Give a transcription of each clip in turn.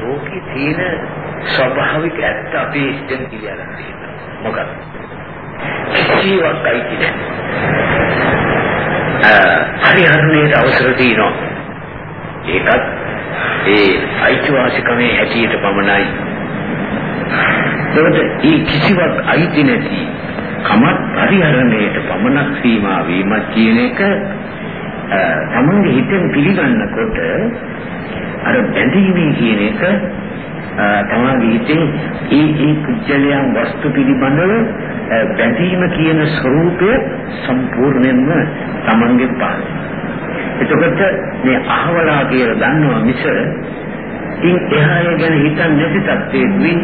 ලෝකේ තියෙන ස්වභාවික ඇත්ත අපි ඉස්තෙන් කියලා තියෙනවා. මොකක්ද? කිසිවක් අයිති නැහැ. හරිහරණයට අවසර තියෙනවා. ඒකත් ඒ අයිතිවාසිකමේ හැටියට පමණයි. ඒකට ඒ කිසිවක් අයිති නැති කමත් පරිහරණයට පමණක් සීමා වීමක් කියන එක තමන්ගේ හිතෙන් පිළිගන්නකොට අර බැඳීමේ කියන එක තමන්ගේ හිතේ ඒ ඒ කුජලයන් වස්තු පිළිබඳව බැඳීම කියන ස්වરૂපය සම්පූර්ණයෙන්ම තමන්ගේ පාන. එතකොට මේ අහවලා කියලා දන්නවා මිස ඉන් එහාය ගැන හිතන්නේ නැති තත්ත්වෙදී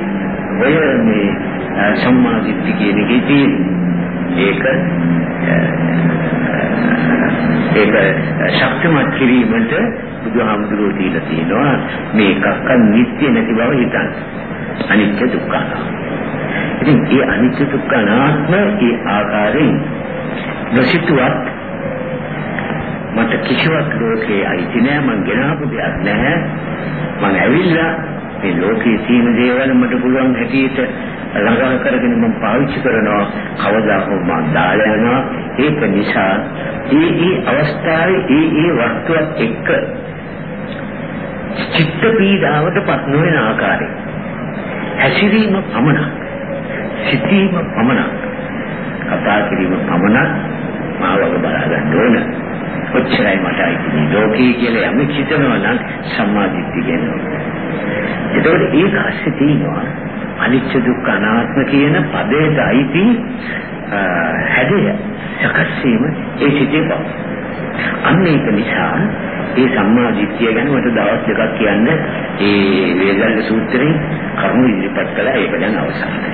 ඔය මේ සම්මාදිට්ඨි කියන එකේ තියෙන ඒක ඒක ශක්තිමත් කිරීමට බුදුහාමුදුරුවෝ දීලා තියෙනවා. මේකක් නිත්‍ය නැති බව හිතන්න. අනිත්‍ය දුක්ඛ ඉතින් ඒ අනිත්‍ය දුක්ඛ අනාත්ම ඒ ආකාරයෙන් නොසිතුවත් මට කිසිවක් ලෝකේ අයිති නෑ මං ගෙනාපු දෙයක් නැහැ මං ඇවිල්ලා මේ ලෝකයේ තියෙන දේවල් මට පුළුවන් හැටියට ළඟා කරගෙන මම පාවිච්චි කරනවා. කවදා හෝ මම දාලා යනවා. ඒක නිසා ඒ ඒ අවස්ථාවේ ඒ ඒ වස්තුවත් එක්ක චිත්ත පීඩාවට පත් නොවන ආකාරය. හැසිරීම පමණක්. සිටීම පමණක්. කතා කිරීම පමණක්. මාවක බලා ගන්න ඕන. ඔච්චරයි මට අයිති ලෝකී කියලා යම් හිතනවා නම් සම්මාදිට්ඨිය කියනවා එතකොට ඒක ASCII තියෙනවා අනිත්‍ය දුක්ඛ අනාත්ම කියන පදයට අයිති හැඩය සකස් වීම ඒ සිටේ බව. අන්න ඒක නිසා ඒ සම්මා දිට්ඨිය ගැන මට දවස් දෙකක් කියන්න ඒ වේදල්ල සූත්‍රයෙන් කරුණු ඉදිරිපත් කළා ඒක දැන් අවසන්යි.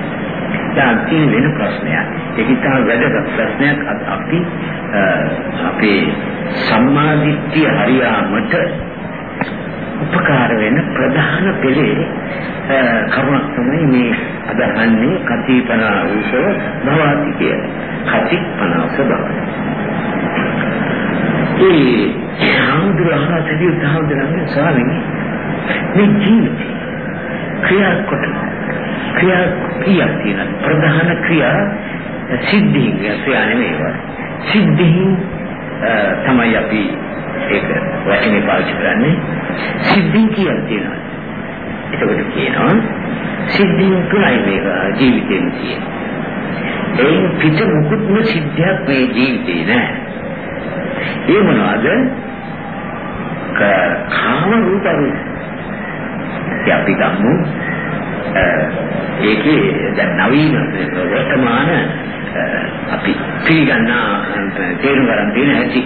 දැන් තියෙන වෙන ප්‍රශ්නයක්. ඒක ඉතා වැදගත් ප්‍රශ්නයක් අපි අපේ සම්මා දිට්ඨිය හරියාමට උපකාර වෙන ප්‍රධාන පෙළේ කරුණක් තමයි මේ අදහන්නේ කතිපන උසව භවති කිය. කතිපන උසව භව. ඒ හාමුදුරුවෝ සදිය සහෝදරයන් ස්වාමීනි මේ ජීවිතය ක්‍රියා කොට ක්‍රියා ක්‍රියා තියෙන ප්‍රධාන ක්‍රියා සිද්ධීන් ක්‍රියා නෙමෙයි සිද්ධීන් තමයි අපි ඒක වචනේ පාවිච්චි කරන්නේ සිද්ධීන් කියලා තියෙනවා. එතකොට කියනවා සිද්ධීන් තුනයි මේක ජීවිතේම තියෙන්නේ. ඒ පිට මුකුත්ම සිද්ධියක් මේ ජීවිතේ නෑ. ඒ මොනවද? කාම රූප රූප. අපි ගමු ඒකේ දැන් නවීන වර්තමාන අපි පිළිගන්නා තේරුම් ගන්න තියෙන හැටි.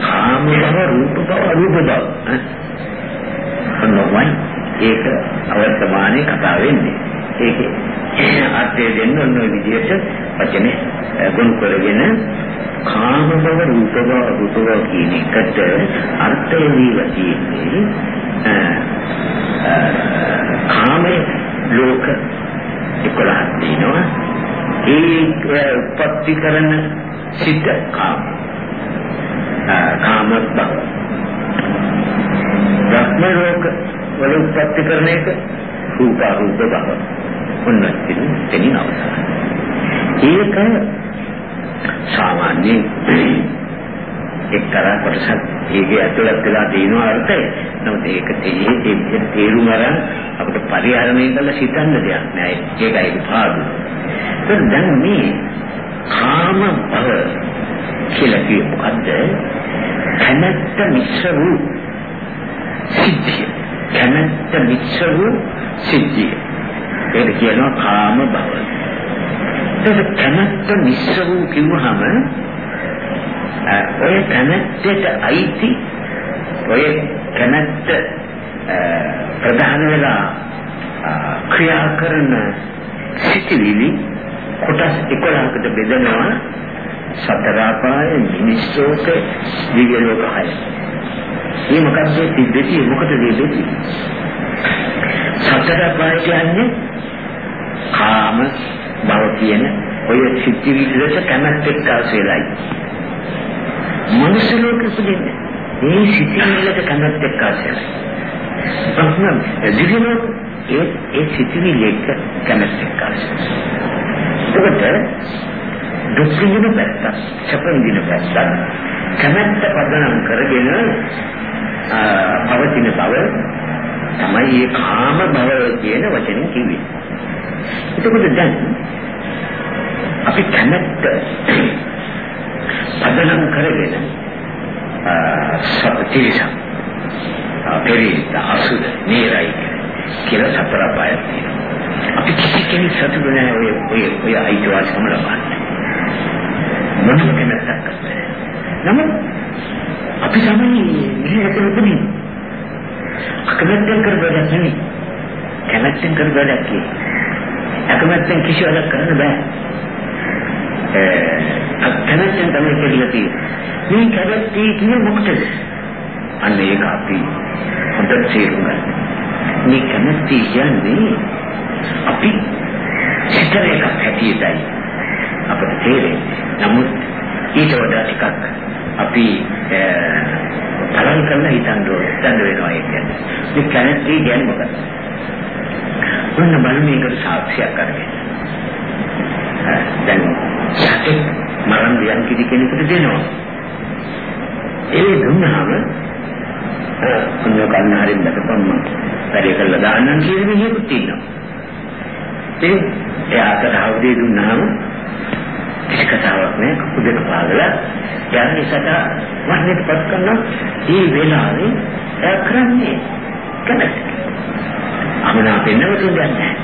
කාම බව රූප බව අරූප බව. අන්නෝයි ඒක අවර්තමානයේ කතා වෙන්නේ. ඒකේ අර්ථය දෙන්න ඔන්න ඔය විදිහට වචනේ ගොනු කරගෙන කාම බව රූප බව අරූප බව කියන එකට අර්ථය දීලා තියෙන්නේ කාමයේ ලෝක 11ක් තියෙනවා ඒ උපත්ති කරන සිත කාම. කාම බව. බ්‍රහ්ම ලෝක වල උපත්ති කරන එක රූප රූප බව. ඔන්න එතනින් අවසන්. ඒක සාමාන්‍ය එක්තරා කොටසක් ඒකේ ඇතුළත් වෙලා තියෙන අර්ථය. නමුත් ඒක තේරෙන්නේ තේරුම අරන් අපිට පරිහරණය කරලා සිතන්න දෙයක් නෑ. ඒකයි පාඩු. දැන් මේ කාම බව කියලා කියේ මොකද්ද? කැමැත්ත මිශ්‍ර වූ සිද්ධිය. කැමැත්ත මිශ්‍ර වූ සිද්ධිය. ඒක කියනවා කාම බව. ඒක කැමැත්ත මිශ්‍ර වූ කිව්වහම ඔය කැමැත්තට අයිති ඔය කැමැත්ත ප්‍රධාන වෙලා ක්‍රියා කරන සිටිවිලි කොටස් 11කට බෙදනවා සතර අපාය මිනිස්සෝක දිව්‍ය ලෝක හය. මේ මොකද්ද තිබෙති මොකටද දෙති? හතර පායට යන්නේ කාම භව කියන ඔය සිත්විල්ලට කැමැත්ත එක්කාස වෙලයි. මනුෂ්‍ය ලෝකෙ උපදින්නේ මේ සිතිවිල්ලට කැමැත්ත එක්ක ආසයි. ප්‍රශ්න දිවිනෝ ඒ ඒ සිතිවිල්ලට කැමැත්ත එක්ක ආසයි. ඒකට දුක් විඳින පැත්ත, සැප විඳින පැත්ත කැමැත්ත පදනම් කරගෙන පවතින බව තමයි මේ කාම බව කියන වචනේ කිව්වේ. එතකොට දැන් අපි කැමැත්ත පදනම් කරගෙන සපතිරිස පෙරිත අසුද නීරයි කියලා සතර පායක් අපි කිසි කෙනෙක් සතුටු නැහැ ඔය ඔය ඔය අයිතිවාසිකම ලබන්නේ. මොනම කැමැත්තක් නැහැ. නමුත් අපි තමයි මෙහෙට උපදින්නේ. අකමැත්තෙන් කරන වැඩක් නෙවෙයි. කැමැත්තෙන් කරන වැඩක් කියේ. අකමැත්තෙන් කිසි වැඩක් කරන්න බෑ. ඒ අකමැත්තෙන් තමයි කියලා තියෙන්නේ. මේ කැමැත්තේ කියන්නේ මොකටද? අන්න ඒක අපි හොඳට තේරුම් ගන්න. මේ කැමැත්තේ කියන්නේ අපි හිතන එකක් හැටියටයි අපිට තේරෙන්නේ. නමුත් ඊට වඩා ටිකක් අපි තරම් කරලා හිතන්න ඕනේ. දඬ වෙනවා ඒ කියන්නේ. මේ කැමැත්තේ කියන්නේ මොකක්ද? ඔන්න බලන්න මේකට සාක්ෂියක් අරගෙන. දැන් සත්‍ය මරණ යම් කිසි කෙනෙකුට දෙනවා. ඒ දුන්නාම ඔන්න කන්නාරින් දකපම්ම වැඩි කළා දාන්නම් කියන මිනිහෙකුත් ඉන්නවා. ඒ එයාට හවුදේ දුන්නාම කිසි කතාවක් නෑ කුදෙක පාගලා යන්නේ සත වන්නේපත් කරන මේ වෙලාවේ එයා කරන්නේ කැමැත්ත. අමනා පෙන්නවතුන් යන්නේ.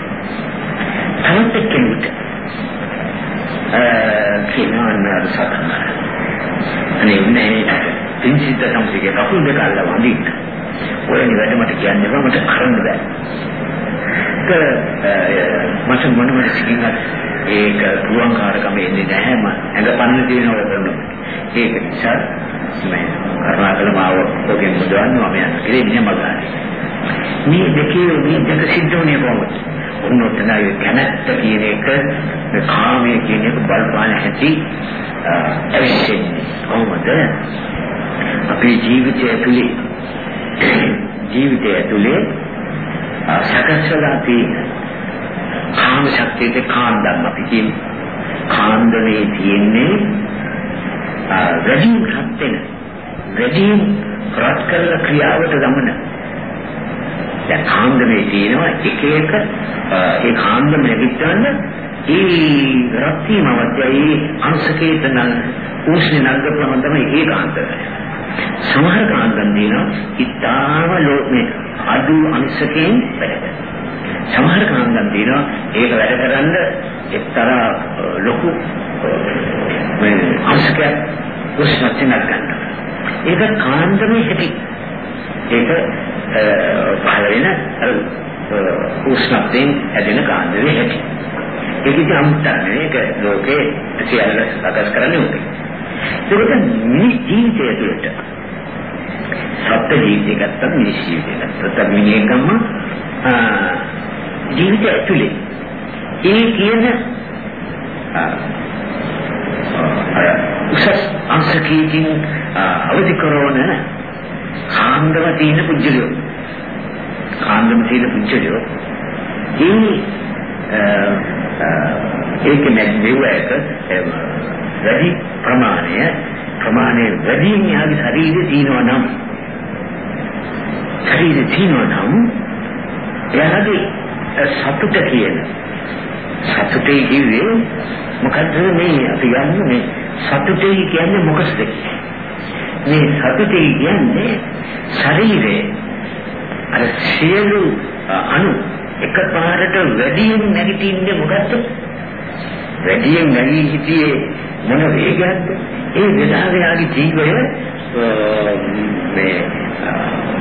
තවත් එක්කෙනෙකුට කියනවා නේද සතන. අනේ නෑ පින්සිත සම්සිකේ කකුල් දෙක අල්ල වඳින්න. ඔය නිවැරදි මට කියන්න බෑ මට කරන්න බෑ. ඒක මට මොනවද කියන්නේ ඒක පුරුවන්කාරකම එන්නේ නැහැ මම ඇඟ පන්න තියෙනවා කරනවා. ඒක නිසා මම කරුණාකර මාව ඔගෙන් මුදවන්න මම යන ඉතින් මම ගන්න. මේ දෙකේ මේ දෙක සිද්ධ වුණේ කොහොමද? උන්නතනයි කැමැත්ත කියන එක කාමයේ කියන එක බලපාන හැටි ඇවිස්සෙන්නේ කොහොමද? අපේ ජීවිතය ඇතුලේ ජීවිතය ඇතුලේ සකස්වලා තියෙන කාම ශක්තියේ කාන්දම් අපි කියන්නේ කාන්දමේ තියෙන්නේ වැඩිම රත් වෙන වැඩිම රත් කරන ක්‍රියාවට ගමන දැන් කාන්දමේ තියෙනවා එක එක ඒ කාන්දම නැගිටවන්න ඒ රත් වීම අවශ්‍යයි අංශකේත නම් උෂ්ණ නංගපම තමයි ඒ කාන්දම සමහර කාන්දම් දිනවා ඉතාම ලෝකේ අඩු අංශකයෙන් වැඩ සමහර කාන්දම් දිනවා ඒක වැඩ කරන්න එක්තරා ලොකු මේ අංශකයක් උෂ්ණත්වයක් ගන්නවා. ඒක කාන්දමේ හැටි. ඒක පහළ වෙන උෂ්ණත්වයෙන් හැදෙන කාන්දමේ හැටි. ඒක ඉතින් අමුත්තන්නේ ඒක ලෝකේ සියල්ල සකස් කරන්නේ උඹේ. ඒකට මිනිස් ජීවිතය තුළට සත්‍ය ජීවිතය ගත්තම මිනිස් ජීවිතය ගත්තම මිනිහෙක්ම ජීවිතය ඇතුලේ ඒ කියන උසස් අංශකයකින් අවදි කරන කාන්දම තියෙන පුජ්‍යලියෝ. කාන්දම තියෙන පුජ්‍යලියෝ. ඒ ඒක නැතිවෙක වැඩි ප්‍රමාණය ප්‍රමාණය වැඩිම යාගේ ශරීරයේ තියෙනවා නම් ශරීරයේ තියෙනවා නම් එයාගේ සතුට කියන සතුටේ කිව්වේ මොකද්ද මේ අපි ගන්න මේ සතුටේ කියන්නේ මොකක්ද මේ සතුටේ කියන්නේ ශරීරේ අර සියලු අණු එකපාරට වැඩියෙන් නැගිටින්නේ මොකද්ද වැඩියෙන් නැගී හිටියේ මොන වේගයක්ද ඒ වෙලාවේ ආගේ ජීවය මේ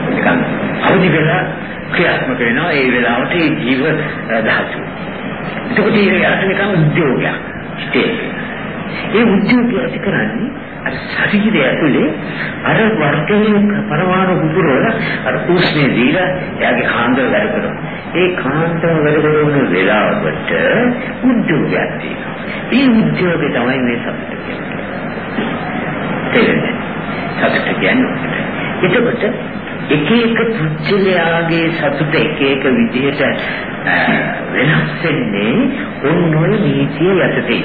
නිකන් අවදි වෙලා ක්‍රියාත්මක වෙනවා ඒ වෙලාවට ඒ ජීව ධාතු. එතකොට ඒක යට නිකන් උද්‍යෝගයක්. ඒ උද්‍යෝගය ඇති කරන්නේ අර ශරීරය ඇතුලේ අර වර්ගයේ පරමාණු පුපුරවල අර උස්නේ දීලා එයාගේ කාන්දර වැඩ කරනවා. ඒ කාන්දර වැඩ කරන වෙලාවට උද්‍යෝගයක් තියෙනවා. ඒ උද්‍යෝගය තමයි මේ සතුට කියන්නේ. තේරෙන්නේ? සතුට කියන්නේ. එතකොට එක එක පුද්ගලයාගේ සතුට එක එක විදිහට වෙනස් වෙන්නේ ඔන්න ඔය නීතිය යටතේ.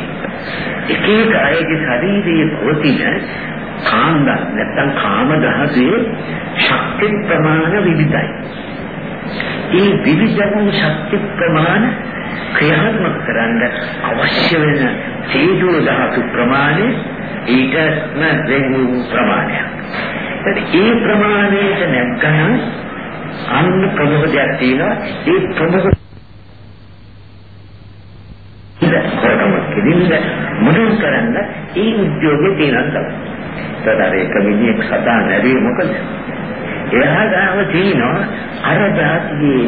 එක එක අයගේ ශරීරයේ පවතින කාන්ද නැත්නම් කාම දහසේ ශක්ති ප්‍රමාණ විවිධයි. ඒ විවිධ වූ ශක්ති ප්‍රමාණ ක්‍රියාත්මක කරන්න අවශ්‍ය වෙන තේජෝ ධාතු ප්‍රමාණය ඊටම වෙන ප්‍රමාණයක්. ඒ ප්‍රමාණයට නැත්නම් අන්න ප්‍රබෝධයක් තියෙනවා ඒ ප්‍රබෝධ කොරම කිදින්න මොනවා කරන්න ඒ උද්‍යෝගය තියෙනවා තමයි. ඒක මිනිහෙක් සදා නැරි මොකද? එයා ගාව තියෙනවා අර જાතියේ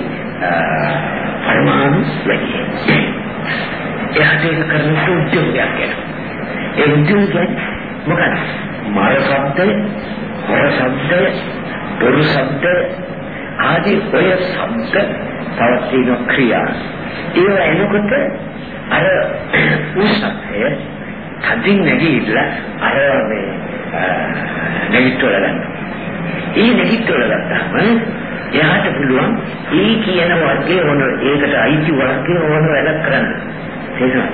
පරමාණු වැඩි. එයාට ඒක කරන්න උද්‍යෝගයක් එනවා. ඒ උද්‍යෝගය මොකද? මාය සම්පතේ හොර ශබ්ද, බොරු ශබ්ද ආදී ඔය ශබ්ද පවතින ක්‍රියා. ඒව එනකොට අර උසහය කදින් නැගීලා අර මේ නැගිටවල ගන්න. ඒ නැගිටවල ගත්තාම එයාට පුළුවන් ඒ කියන වර්ගයේ ඕන ඒකට අයිති වර්ගයේ ඕන වැඩක් කරන්න. තේරුණා?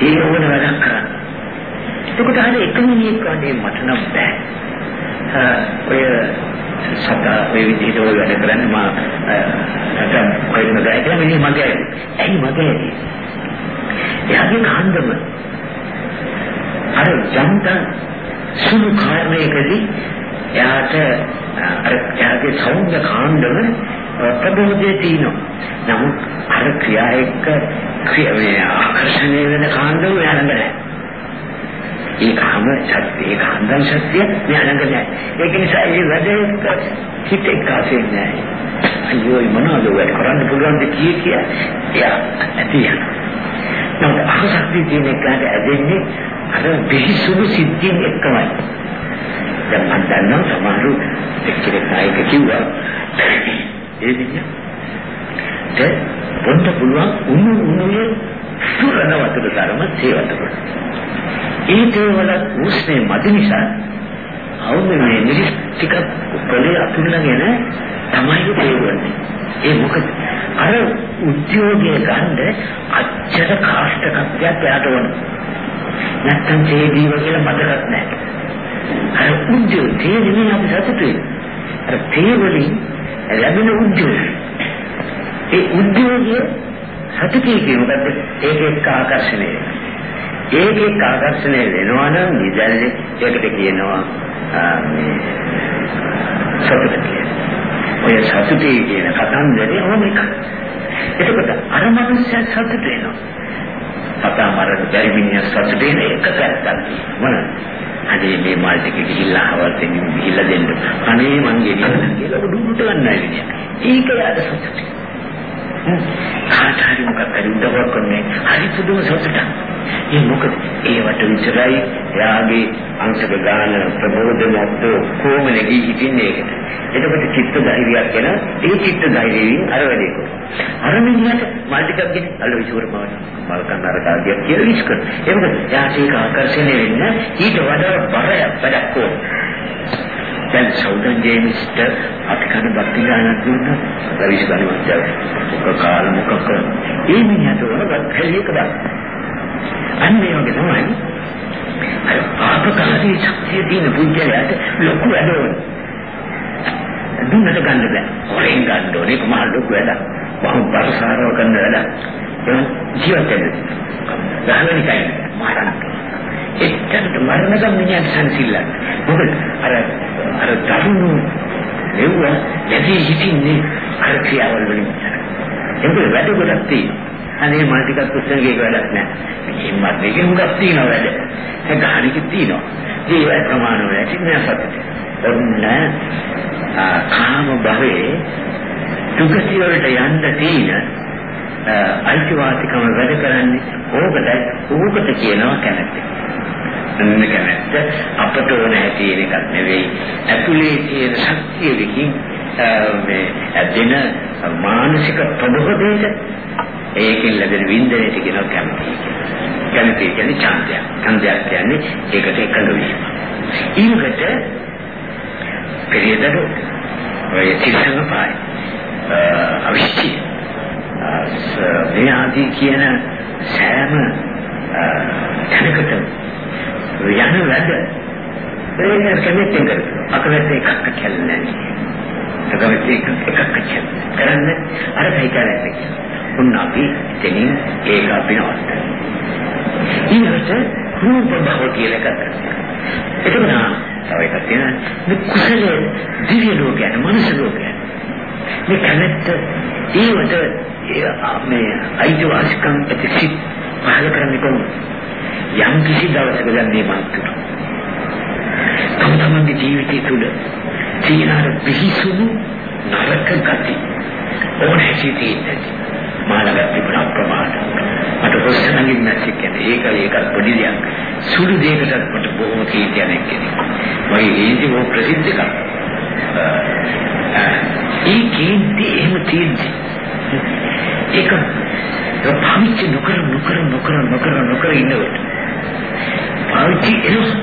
ඒ ඕන වැඩක් කරන්න. එතකොට අර එකම නියෙක් වගේ මට නම් බෑ. ඔය සතා ඔය විදිහට ඔය වැඩ කරන්නේ මා නැත්නම් කොහෙන්ද ගෑ කියලා මිනිහ මගේ ඇයි මගේ එයාගේ කාන්දම. අර ජන්තන් සුළු කාරණයකදී එයාට අර එයාගේ සෞන්දර්ය කාන්දම ප්‍රබෝධයේ තියෙනවා. නමුත් අර ක්‍රියා එක්ක ක්‍රියාවේ ආකර්ෂණය වෙන කාන්දම එයා ළඟ නැහැ. ඒ කාම සත්‍ය ඒ කාන්දන් සත්‍ය ඥානක නැහැ. ඒක නිසා ඒ වැඩ හිත එක්කාසෙන් නැහැ. අයියෝ මොනවද වැඩ කරන්න පුළුවන් ද කිය කිය එයා ඇති යනවා. නමුත් අහසක්දී තියෙන එකට ඇදෙන්නේ අර බිහිසුණු සිද්ධියෙන් එක්කමයි. දැන් මම දන්නවා සමහරු එක්කෙනෙක් ආයක කිව්වා ඒ විදිහ ඒ පොන්න පුළුවන් උණු උණුවේ සුරන වතුර තරම සේවත කරනවා. ඒ දේවල් උස්නේ මදි නිසා අවුනේ මිරිස් ටික පොළේ අතුල්ලාගෙන තමයි තේරෙන්නේ. ඒ මොකද අර උද්‍යෝගයේ ගන්න අච්චර කාෂ්ඨකත්වයක් යාට වුණ. නැත්තම් ඒ දීව කියලා මතකත් නැහැ. අර උද්‍යෝග තේරෙන්නේ අපි සතුටුයි. අර තේවලින් ලැබෙන උද්‍යෝගය. ඒ උද්‍යෝගය සතුටේ කියනකොට ඒක එක්ක ආකර්ෂණය වෙනවා. ඒකේ ආකර්ෂණය වෙනවා නම් නිදැල්ලේ ඒකට කියනවා මේ සතුට කියලා. ඔය සතුටේ කියන කතන්දරේ ඕම එකක්. එතකොට අර මනුස්සය සතුට වෙනවා. සතා මරණ බැරි මිනිහ සතුට වෙන එක පැත්තක් මොනවාද? අනේ මේ මාල් ටික ගිහිල්ලා හවල්ෙන් ගිහිල්ලා දෙන්න. අනේ මං ගෙනියන්න කියලා උඩුට ගන්නයි විදිය. ඒක යාද සතුට. කාට හරි මොකක් හරි උදව්වක් කරන්නේ හරි පුදුම සතුටක්. ඒ මොකද ඒවට විතරයි එයාගේ අංශක ගාන ප්‍රබෝධනත් කොහොම නැගී හිටින්නේ ඒකට. එතකොට චිත්ත ධෛර්යයක් වෙන ඒ චිත්ත ධෛර්යයෙන් අර වැඩේ කරනවා. අර මිනිහට මල් ටිකක් ගෙන අල්ල විසුවර මවන මල් කන්නාර කාර්යයක් කියලා විශ්ක කරනවා. ඒ මොකද එයාට ඒක ආකර්ෂණය වෙන්න ඊට වඩා බරයක් වැඩක් ඕන. දැන් සෞදන් ජේමිස්ට අපි කන බක්ති ගානක් දුන්නා. රවිස් ගානක් මොකක් කාල මොකක් ඒ මිනිහට වඩා කලියක දාන්න. අන්න ඒ වගේ තමයි අර පාපකාරී ශක්තිය තියෙන පුද්ගලයාට ලොකු වැඩවල දුන්නට ගන්න බෑ. හොරෙන් ගන්න ඕනේ කොහොමද ලොකු වැඩ. බහු පරිසරව කරන වැඩ. ඒ ජීවිතේ ගහවෙනිකයි මරණ. එච්චරට මරණ ගම්මියන් සංසිල්ල. මොකද අර අර දරුණු මෙව්ව යටි හිටින්නේ අර ක්‍රියාවල් වලින්. ඒක වැඩ ගොඩක් තියෙනවා. අනේ මල් ටිකක් පුස්සනගේ වැඩක් නැහැ. මේ මේකේ මුගක් තියෙනවා වැඩ. ඒ ගානික තියෙනවා. ජීවය ප්‍රමාණ වැඩි නෑසත්. ඔන්න කාම භවයේ දුගතිය වලට යන්න තියෙන අයිතිවාසිකම වැඩ කරන්නේ ඕකට ඕකට කියනවා කැමැත්ත. අන්න කැමැත්ත අපට ඕන ඇති එකක් නෙවෙයි. ඇතුලේ තියෙන ශක්තිය විකින් මේ ඇදෙන මානසික ප්‍රබෝධයට ඒකෙන් ලැබෙන වින්දනයට කියනවා කැමැති. කැමැති කියන්නේ ඡන්දයක්. ඡන්දයක් කියන්නේ ඒකට එකඟ වීම. ඊළඟට පෙරියදට ඔය තිරසංග පායි අවිශ්චි මේ ආදී කියන සෑම තැනකට යන වැඩ ඒ කැමැත්තෙන් කරනවා. අකමැත්තෙන් එකක් කැල්ලන්නේ නැහැ. අකමැත්තෙන් එකක් කැල්ලන්නේ. කරන්නේ අර හිතන්නේ. උන් අපි දෙනින් ඒක අපි නවත්තන. ඊළඟට රූප භව කියලා කතා. එතකොට තව එකක් තියෙනවා. මේ කුසල දිව්‍ය ලෝකයන්, මනුෂ්‍ය ලෝකයන්. මේ කැමැත්ත ඊවට මේ අයිතිවාසිකම් ප්‍රතිසිත පහල කරන්නේ කොහොමද? යම් කිසි දවසක දැන් මේ මාත්‍ර. තම තමන්ගේ ජීවිතය තුළ තියෙන අර පිහිසුණු නරක ගති ඕනේ සිටින්නේ මානගත තිබුණ අප්‍රමාද. මට හොස්සනගින් නැති කියන්නේ ඒක ඒක පොඩි දෙයක්. සුළු දෙයකටත් මට බොහොම කීර්තියක් කෙනෙක්. මගේ ජීවිතේ ප්‍රසිද්ධ එකක්. ඒ කීර්ති එහෙම තියෙන්නේ. ඒක පාවිච්චි නොකර නොකර නොකර නොකර නොකර ඉන්නකොට පාවිච්චි එනවා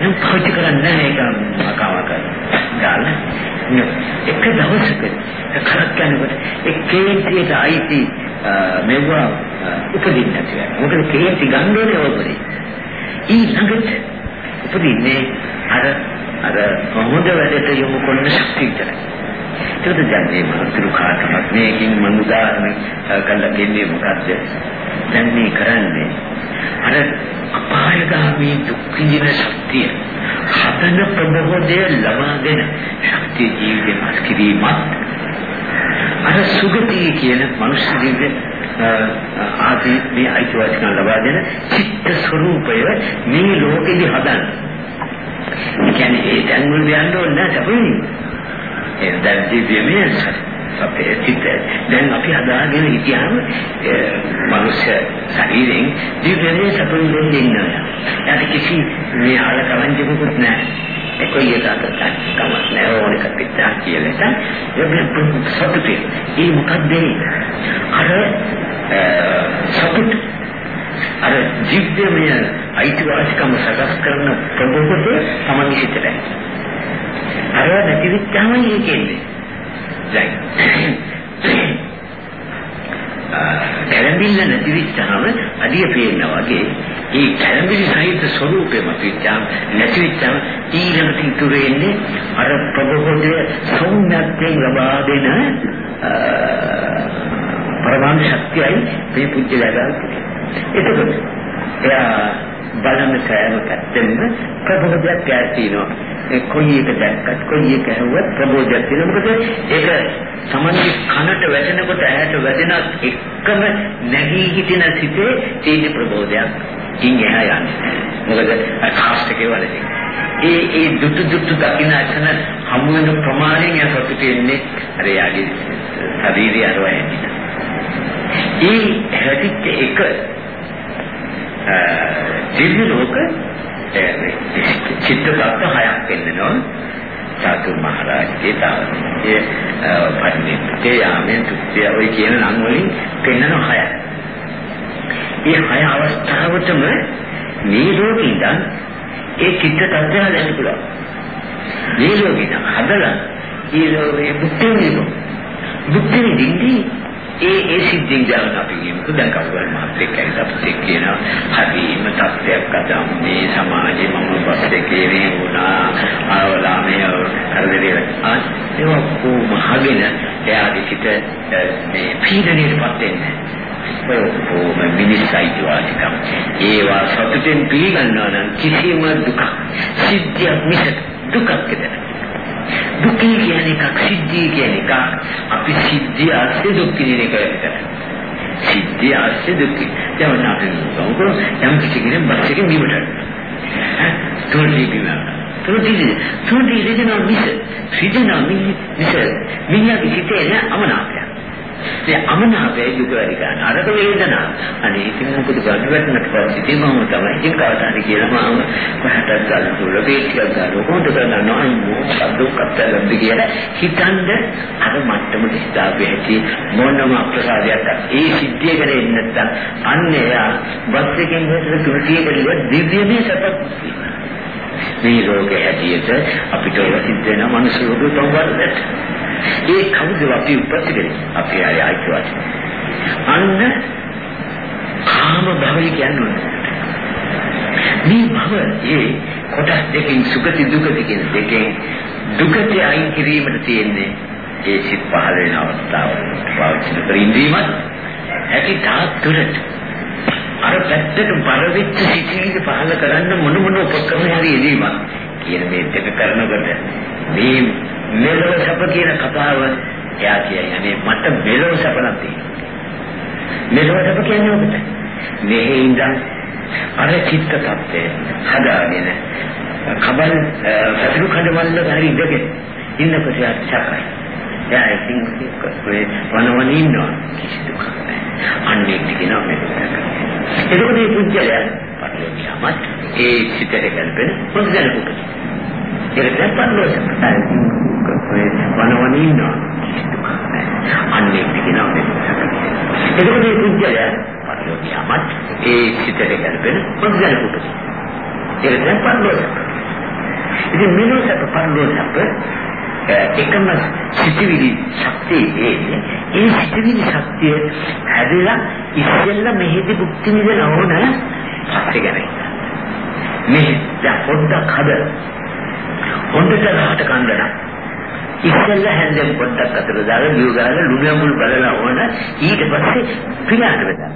නම් පාවිච්චි කරන්නේ නැහැ ඒක මකාවක දාලා එක දවසක කරක් යනකොට ඒ කේන්තියට අයිති මෙවුවා උපදින්න තියෙනවා මොකද කේන්ති ගන්න ඕනේ ඕකනේ ඊළඟට උපදින්නේ අර අර හොඳ වැඩට යොමු කරන ශක්තිය විතරයි. ඒකද දැන් මේ මනුස්සරු කාටවත් මේකින් මම උදාහරණ කළා දෙන්නේ මොකද්ද? දැන් මේ කරන්නේ අර අපායගාමී දුක් විඳින ශක්තිය හදන ප්‍රබෝධය ලබා දෙන ශක්තිය ජීවිතේ මාස් කිරීමත් අර සුගතිය කියන මනුෂ්‍ය ජීවිතේ ආදී මේ අයිතිවාසිකම් ලබා දෙන චිත්ත ස්වરૂපය මේ ලෝකෙදි හදන්න. ඒ කියන්නේ ඒ දැන් මුල් යන්න ඕනේ නැහැ දැන් දිව්‍යමය අපේ සිත දැන් අපි හදාගෙන හිටියාම මනුෂ්‍ය ශරීරයෙන් දිව්‍යමය සතුන් දෙන්නේ ඉන්නවා. යාට කිසි මේ ආල කවංජකුත් නැහැ. ඒකයි ඒකට කමක් නැහැ ඕනක පිටා කියලා. ඒක සතුටේ. ඒ මොකද්ද? අර සතුට අර ජීවිතයේ අයිතිවාසිකම සකස් කරන ප්‍රබෝධය තමයි හිතේ. අර නැති වෙච්චාම ඒකෙන්නේ. දැන් කැරඹිල්ල නැති වෙච්චාම අඩිය පේනවා වගේ ඒ කැරඹිලි සහිත ස්වરૂපෙම පිටාම නැති වෙච්චාම ඊළඟට ඉතුරු වෙන්නේ අර ප්‍රබෝධය සෞම්‍යත්වයෙන් ලබා දෙන පරමාණු ශක්තියයි මේ පුජ්‍යලයට එතකොට එයා බලන කෑම පැත්තෙන් ප්‍රබෝධයක් ඇතිවෙනවා ඒ කොයි එක දැක්කත් කොයි එක ඇහුවත් ප්‍රබෝධයක් තියෙනවා. මොකද ඒක සමන්ගේ කනට වැටෙනකොට ඇහැට වැටෙන එකම නැගී හිටින සිතේ තියෙන ප්‍රබෝධයක්. ඉන් එහා යන්නේ. මොකද කාස්ට් එකේ වලදී. ඒ ඒ දුටු දුටු දකින්න අතන හමු වෙන ප්‍රමාණයෙන් යසතු තියෙන්නේ අර යාගේ ශරීරය අරවැන්නේ. ඒ හැදිච්ච එක දිව්‍ය ලෝක චිත්ත tattva හයක් පෙන්නනවා සාතු මහරජගේ තාවයේ පරිණිතේ යාමෙන් තුත්‍ය ඔය කියන නම් වලින් පෙන්නන හයක්. මේ හය අවස්ථාවටම මේ ලෝකේ ඉඳන් ඒ චිත්ත tattva දැනෙන්න පුළුවන්. මේ ලෝකේ ඉඳන් හදලා ඒ ලෝකේ බුද්ධ විදිහට බුද්ධ විදිහට ඒ ඒ සිද්ධින් දැන් අපි කියමුකෝ දැන් කවුරුහරි මාත් එක්ක ඇවිත් අපිට කියනවා හරිම තත්ත්වයක් අදම් මේ සමාජයේ මම බස් එකේ මේ වුණා. ආවලා මේ කරදරේ ආ ඒක කොහොමහගෙන එයාගේ සිට මේ පීඩණයටපත් වෙන්නේ ඔය කොහොම මිනිස්සයි වාසිකම් ඒවා සතුටෙන් පිළිගන්නවා නම් කිසිම දුක සිද්ධියක් මිස දුකක් කියලා දුක කියන්නේ එකක් සිද්ධිය කියන්නේ එකක්. අපි සිද්ධිය ආස්සේ දුක් කියන එක සිද්ධිය ආස්සේ දුක් දැන් අපි මොකද යම් කිසි කෙනෙක් බස් එකේ බිමට තොරලි බිමට තොරලි තොරලි දෙන මිස. සිදෙන මිස. මිනිහා කිසිතේ නෑ අමනාපය ඒ අමනාපය යුග වැඩි ගන්න. අරක වේදනා. අනේ ඉතින් මොකද ගන්නවටනට පස්සේ ඉතින් මම තමයි ඉතින් කවදාද කියලා මම කොහටද ගන්න තුල වේටියක් ගන්න. කොහොමද කරනවා මොකද කප්පලබ්ද කියලා හිතනද අර මට්ටම දිස්තාවේ ඇති මොනම අප්‍රසාදයක් ඒ සිද්ධිය කරේ නැත්තම් අන්න එයා බස් එකෙන් හිටලා තුටියකට දිව්‍යමය සපත් මේ රෝගේ හැටියට අපිට ඔය සිද්ධ වෙන මනුස්ස රෝග තවවරදට. ඒ කවුද අපි උපත් කරේ? අපි ආය ආයිවත්. අන්න කාම භවය කියන්නේ. මේ භව ඒ කොටස් දෙකෙන් සුගති දුගති කියන දෙකෙන් දුගති අයින් කිරීමට තියෙන්නේ ඒ සිත් පහළ වෙන අවස්ථාව. පාවිච්චි කර ඉඳීමත් ඇති තාත්තුරට අර පැත්තට බර වෙච්ච සිතිවිලි පහල කරන්න මොන මොන උපක්‍රම හරි එදීමක් කියන මේ දෙක කරනකොට මේ මෙලොව සැප කියන කතාව එයා කියන්නේ මට මෙලොව සැප නැති මෙලොව සැප කියන්නේ ඔබට මෙහි ඉඳන් අර චිත්ත tattve හදාගෙන කබල් පැතුරු කඩවල හරි ඉඳගෙන ඉන්නකොට යා සැපයි. එයා ඉතින් කොහේ වනවන ඉන්නවා. කිසි දුකක් නැහැ. අන්නේ කියනවා මෙලොව එතකොට මේ පුජ්‍යලය පරිලෝකියමත් ඒ සිතට ගැලපෙන හොඳ දැනුමක්. ඒක දැන් පරිලෝක. වනවන ඉන්නවා. අන්නේ කියනවා මේ. එතකොට මේ පුජ්‍යලය පරිලෝකියමත් ඒ සිතට ගැලපෙන හොඳ දැනුමක්. ඒක දැන් පරිලෝක. ඉතින් මිනිසත් පරිලෝක එකම සිතිවිලි ශක්තිය එන්නේ ඒ සිතිවිලි ශක්තිය හැදලා ඉස්සෙල්ලා මෙහෙදි භුක්ති විඳින ඕන පස්සේ ගැන මේ දැන් පොඩ්ඩක් හද. හොඳට රහට කන්දන. ඉස්සෙල්ලා හැන්දෙන් පොඩ්ඩක් අතර දාලා බියු ගාලා ලුණු අඹුල් බලලා ඕන. ඊට පස්සේ පිළිගන්න බෑ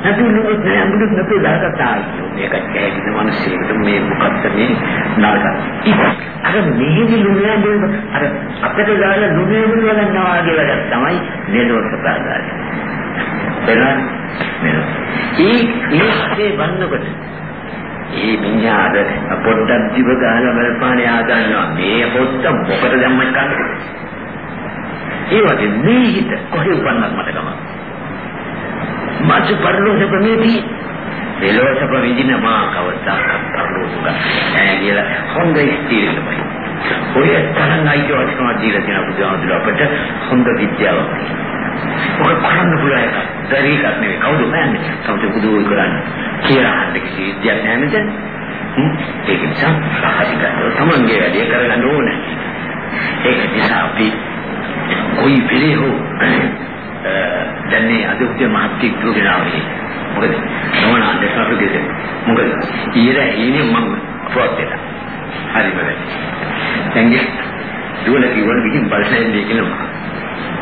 නැතුණු නෑඹුලුත් නැතු දාගත්තා මේක කැහින මිනිස්සුන්ට මේ මොකක්ද මේ නරක? අර මෙහෙදි ලුණු අර අපිට දාලා ලුණු වලන්නවා වගේ වැඩක් තමයි නේදොත් ප්‍රාදාරය එනවා ඒ ඒකේ වන්නකොට ඒ මිනිහාද පොඩ්ඩක් දිව ගහලා බලපානේ ආදන්නවා මේ පොත්ත මොකට දැම්මත් කන්නේ ඒ වගේ මේ හිත කොහේ උපන්නත් මට ගමන? මච්ච පරිලෝක ප්‍රමේති එලොවසප විඳින මා කවදාකවත් පරිලෝක ඈ කියලා හොඳ ස්ථිරයි. ඔය තරම් අයිතිවාසිකමක් දීලා තියෙන බුදුහාමුදුර අපට හොඳ විද්‍යාවක්. ඔය කරන්න පුළුවන් එක. දරීකක් නෙවෙයි කවුද මන්නේ? කවුද බුදුෝ කරන්නේ? කියලා අහන්න කිසි විද්‍යාවක් නැහැ නේද? ඒක නිසා සාහිතික තමන්ගේ වැඩේ කරගන්න ඕනේ. ඒක නිසා අපි කොයි පිළි හෝ දැන් මේ අද උදේ මහත්කෙක් දුගෙනාවේ. මොකද නෝන අන්දසාරුගේද. මොකද ඊයේ ඊනේ මම අපවත් වෙලා. හරි බරයි. දැන් දුවල කිව්වල විදිහින් බලන්නේ දෙක නෙමෙයි.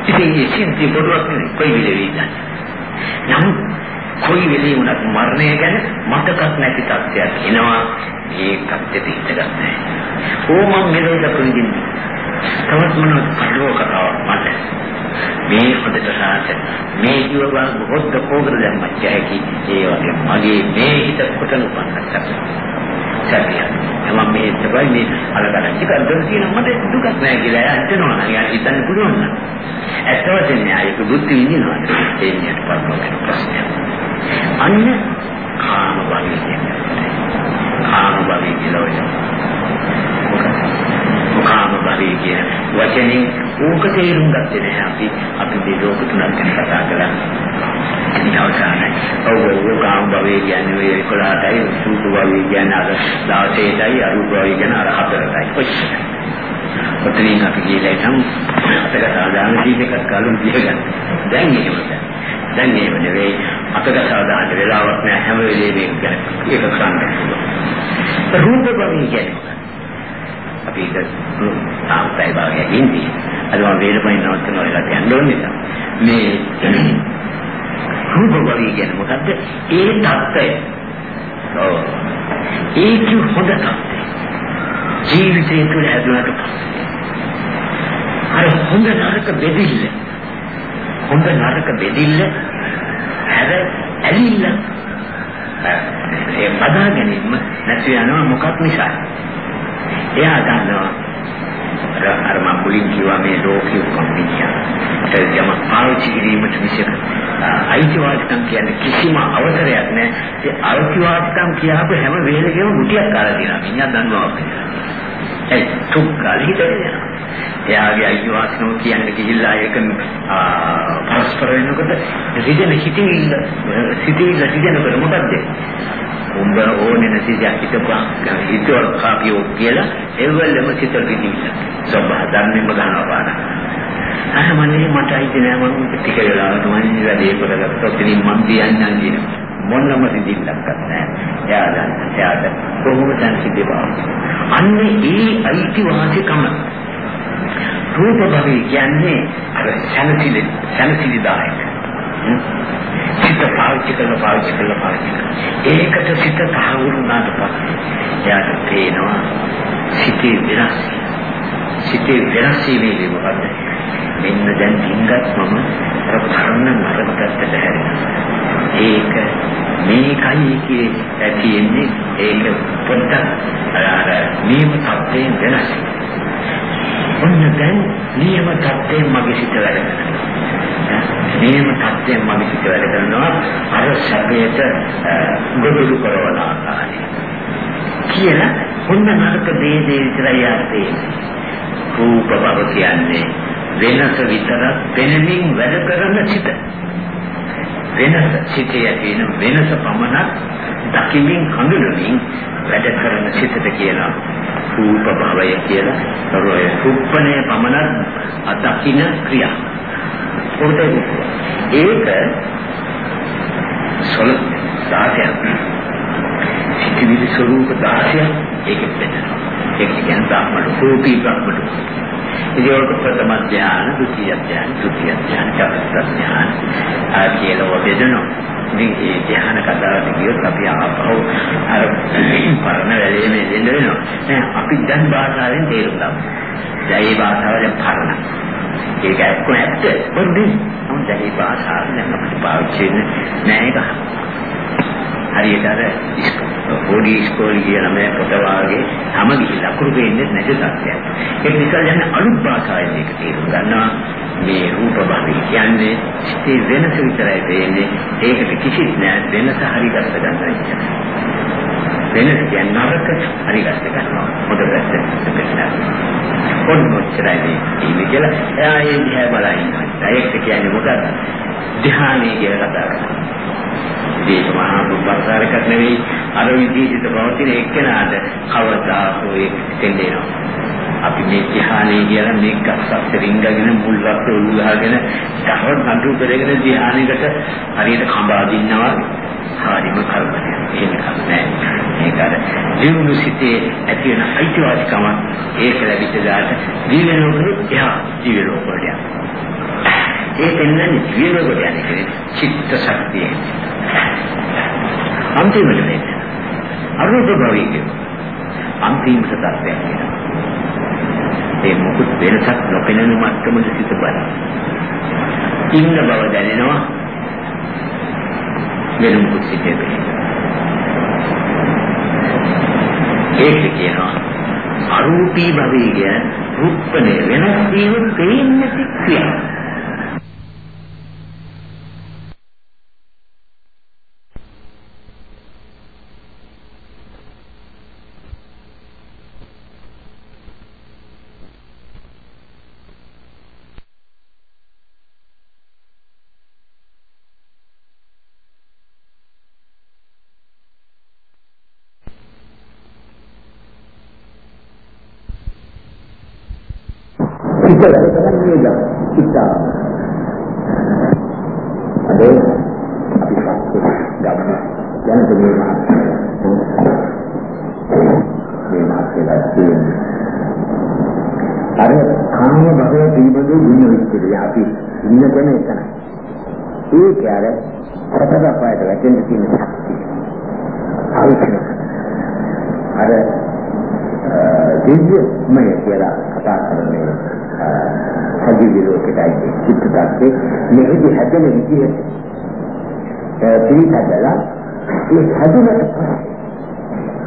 ඉතින් ඒ සින්ති පොඩුවක් නෙවෙයි කොයි වෙලෙවිද. නමුත් කොයි වෙලේ වුණත් මරණය ගැන මතකක් නැති තත්ත්වයක් එනවා. ඒකත් දෙහිතගත් නැහැ. ඕ මම මෙලොවට පුරුදින්නේ. තවත් මොනවද පරිලෝක කතාවක් මට. මේ හොදට සාත මේ ජීවවා හොද්ද කෝගර දැම්මත් යකි ඒ වගේ මගේ මේ හිත කොටන උපන්නත් සත්‍යය මම මේ තමයි මේ අලකට ටිකක් දොස් කියන මට දුකක් නැහැ කියලා එයා හිතනවා නම් එයා හිතන්න පුළුවන් නම්. ඇත්ත වශයෙන්ම ආයක බුද්ධ විඳිනවා. ඒන්නට පරම ප්‍රශ්නය අන්න කාම භවය කියන්නේ. කාම භවය කියලා ඔය කාම භවය කියන වචනේ ඕක තේරුම් ගත්තේ නැහැ. අපි අපි මේ ලෝක තුනක් ගැන කතා කළා. ඉතින් අවසානයි. ඔව් ඔව් කාම භවය කියන්නේ ඔය 11යි සූත භවය කියන්නේ අර 16යි අරූප භවය කියන්නේ අර 4යි. කොච්චර. ඔතනින් අපි ගිහලා ඉතින් අතක සාධාරණ ජීවිතයක් කාලෙ දිහගන්න. දැන් එහෙමද? දැන් එහෙම නෙවෙයි අතක සාධාරණ වෙලාවක් නෑ හැම වෙලේම ගැන ඒක කරන්න පුළුවන්. රූප භවය කියන්නේ අපි ඒක තාම්පයි භාගයක් ඉන්නේ. අද මම වේලපයින් නවත්තන වෙලාවට යන්න ඕනේ නිසා. මේ රූප භවය කියන්නේ මොකද්ද? ඒ தත්ත්වය. ඔව්. ඒක හොඳ தත්ත්වය. ජීවිතය තුළ හැදුනට පස්සේ. අර හොඳ නරක බෙදිල්ල. හොඳ නරක බෙදිල්ල හැර ඇලිල්ල. ඒ බදා ගැනීම නැති යනවා මොකක් නිසාද? එයා දන්නවා අර අර මම මුලින් කිව්වා මේ ලෝකෙ කොම්පිනිය. යම පාවිච්චි කිරීමට විශේෂ අයිතිවාසිකම් කියන්නේ කිසිම අවසරයක් නැහැ. ඒ අයිතිවාසිකම් කියහපු හැම වෙලෙකම මුටියක් කාලා තියෙනවා. මිනිහා දන්නවා අපිට. ඒ තුක් කාලේ හිතේ එයාගේ අයිතිවාසිකම් කියන්නේ ගිහිල්ලා ඒක පරස්පර වෙනකොට රිදෙන හිතේ සිටිල්ල සිදෙනකොට මොකද්ද? උඹ ඕනේ නැති දෙයක් හිතපුවා හිතවල කාපියෝ කියලා එවලම සිත රිදීලා. සබහ ධර්මෙම ගන්නවා පාන අහමනේ මට අයිති නෑ මම ටික වෙලාවකට මම වැඩේ කරගත්තොත් ඉතින් මම කියන්නේ කියන. මොනම රිදිල්ලක් නැහැ එයාට එයාට කොහොමද දැනසිතේවා අන්නේ ඒ අයිති වාසිකම රූප භවී කියන්නේ අර සනසිලි සනසිලිදායක සිත පාවිච්චි කරලා පාවිච්චි කරලා පාවිච්චි කරලා. ඒකට සිත තහවුරු වුණාට පස්සේ එයාට පේනවා සිතේ වෙනස් සිතේ වෙනස් වීමේ මොකද්ද? මෙන්න දැන් ඩිංගත් මම අර පරණ නරකටට හැරෙනවා. ඒක මේකයි කියේ තියෙන්නේ ඒක පොඩ්ඩක් අර නියම තත්ත්වයෙන් වෙනස්. ඔන්න දැන් නියම තත්ත්වයෙන් මගේ සිත වැඩ කරනවා. නියම තත්ත්වයෙන් මගේ සිත වැඩ කරනවා අර සැපයට ගොදුරු කරන ආකාරය කියලා ඔන්න නරක දේ දේ විතරයි ආතේ රූප බව කියන්නේ වෙනස විතරක් පෙනෙමින් වැඩ කරන සිත. වෙනස සිතේ තියෙන වෙනස පමණක් දකිමින් හඳුනමින් වැඩ කරන සිතට කියලා රූප භවය කියලා සරෝය රුප්පණය පමණක් අදකින ක්‍රියා. උඩට ඒක සොල 16ක් සිතිවිලි ස්වરૂප 16ක් ඒකෙත් වෙනවා ඒක කියන්නේ ධර්ම රූපී බ්‍රහ්ම රූපී ඉතින් ප්‍රථම ඥාන, ဒုတိယ ඥාන, තෘතිය ඥාන, චතුර්ථ ඥාන ආදියලෝ බෙදෙනවා. ඉතින් මේ ධ්‍යාන කතාවට ගියොත් අපි ආපහු අර පරණ වැලේ මේ දෙන්න වෙනවා. දැන් අපි දැන් භාෂාවෙන් තේරුම් ගමු. දැන් මේ භාෂාවෙන් පරණ. ඒක ඇත්ත ඇත්ත. පොඩි. නමුත් දැන් මේ භාෂාව දැන් අපිට පාවිච්චි වෙන්නේ නෑ ඒක. හරියට අර පොඩි ඉස්කෝලේ කියන මේ පොත වාගේ හැම ගිහිල්ලා අකුරු පේන්නේ නැති සත්‍යයක්. ඒක නිසා දැන් අලුත් භාෂාවෙන් මේක තේරුම් ගන්නවා. මේ රූප භාවය කියන්නේ ඒ වෙනස විතරයි පේන්නේ. ඒකට කිසිත් නෑ වෙනස හරි ගස්ස ගන්නයි. වෙනස කියන්නේ නරක හරි ගස්ස ගන්නවා. මොකද වැස්ස දෙන්න. ඔන්න ඔච්චරයි මේ කියලා එයා ඒ දිහා බලලා ඉන්නවා. ඒක කියන්නේ මොකක්ද? ධ්‍යානය කියලා කතා කරනවා. ඒක මහා දුක්ඛාරයක් නෙවෙයි අර විදිහට පවතින එක්කෙනාට කවදා හෝ එක්කෙනෙනවා අපි මේ ධ්‍යානයේ කියන මේ ගස්සත් රින්ගගෙන මුල් වස්තු උල්හාගෙන තවත් නඩු කරගෙන ධ්‍යානයකට හරියට කඹා දින්නවා හරිම කල්පනය එහෙම නෑ මේක අර ජීවුන සිටේ ඇති වෙන අයිතිවාසිකම ඒක ලැබිච්ච දාට දිව්‍ය ලෝකෙට එහා දිව්‍ය ලෝකෙට ඒ දෙන්නේ දිව්‍ය ලෝකෙට යන්නේ චිත්ත ශක්තිය අන්තිමට මේ අරූප භවයේ අන්තිම සත්‍යයක් වෙනවා. ඒ මොකුත් වෙනසක් නොපෙනෙන මට්ටමට සිත බලන. ඉන්න බව දැනෙනවා. වෙන මොකුත් සිතේ ඒක කියනවා අරූපී භවයේ රුප්පනේ වෙනස් වීම පේන්නේ ක්‍රියාවක්. සිත වැඩ කරන්නේ නේද? සිත. අද අපි පස්සේ ගන්න යන මේ මාසෙලා තියෙන්නේ. අර කාම භවයේ පිළිබඳ ගුණ විස්තරය අපි ඉන්න කෙනෙක් එතන. ඒක අර අතපයට වැටෙන්න තියෙන ශක්තිය. ආවිෂණ. අර දිව්‍යමය කියලා කතා කරන්නේ සජීවී ලෝකයටයි චිත්ත tattve මෙහිදී හැදෙන විදිය පිළිපදලා ඒ හැදුනට